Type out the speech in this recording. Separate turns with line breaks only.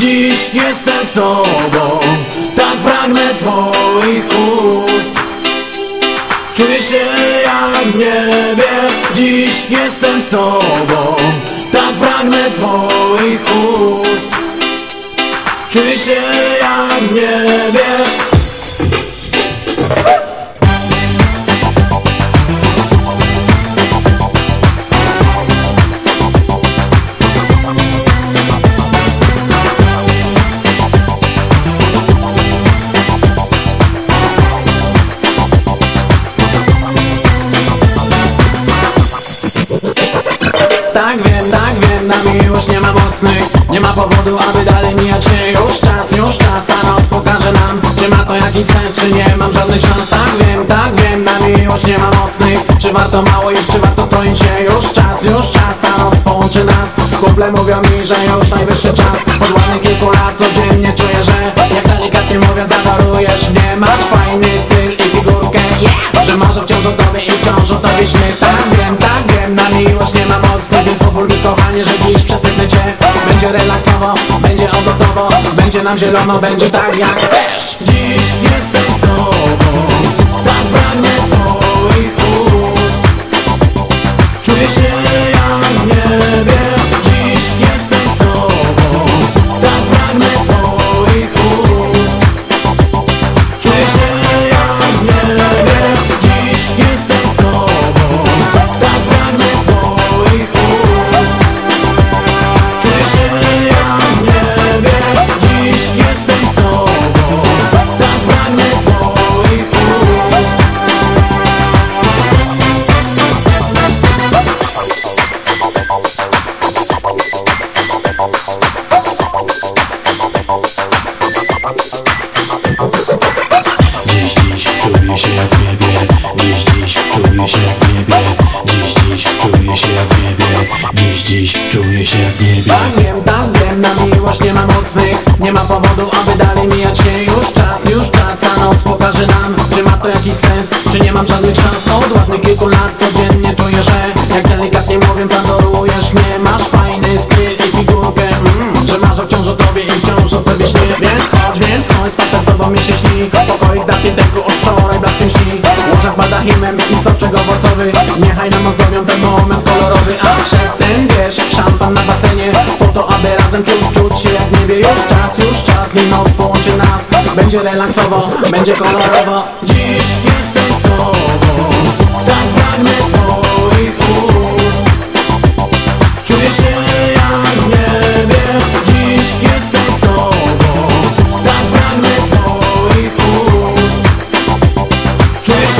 Dziś jestem
z
tobą Tak pragnę twoich ust.
Czuję się jak w niebie. Dziś jestem z
tobą Tak pragnę twoich
ust. Czuję się jak Tak wiem, tak wiem, na miłość nie ma mocnych Nie ma powodu, aby dalej mijać się. Już czas, już czas, ta noc pokaże nam Czy ma to jakiś sens, czy nie. Mam żadnych szans. Tak wiem, tak wiem, na miłość nie ma mocnych Czy warto mało iść, czy warto stroić się? Już czas, już czas, ta noc połączy nas. Kumple mówią mi, że już najwyższy czas. Od ładnych kilku lat codziennie czuję, że Jak delikatnie mówiąc, zadarujesz mnie. Masz fajny styl i figurkę! Że marzę wciąż o tobie i wciąż o tobie Tak wiem, tak wiem, na miłość kochanie, że dziś przestępny cię Będzie relaksowo, będzie ogotowo Będzie nam zielono, będzie tak jak chcesz
czuję się jak w niebie Dziś, dziś czuję się jak w niebie Dziś, dziś czuję się jak w
niebie. Wiem, tak wiem, na miłość nie ma mocnych Nie ma powodu, aby dalej mijać się. Już czas, już czas, ta noc pokaże nam Czy ma to jakiś sens, czy nie mam żadnych szans. Od ładnych kilku lat codziennie czuję, że Jak delikatnie mówiąc, adorujesz mnie. Masz fajny styl i figurkę mm, Że marzę wciąż o tobie i wciąż o tobie śnię Więc chodź, więc chodź, spacer z tobą mi się śni. Pokoik da pięterku od wczoraj blaskiem śni. I Niechaj nam ozdobią ten moment kolorowy A przedtem wiesz, szampan na basenie Po to, aby razem czuć, czuć się jak w niebie. Już czas, już czas, dni noc połączy nas. Będzie relaksowo, będzie kolorowo. Dziś jestem z tobą Tak pragnę twoich ust. Czuję się jak w niebie. Dziś jestem z tobą Tak pragnę twoich ust. Czuję się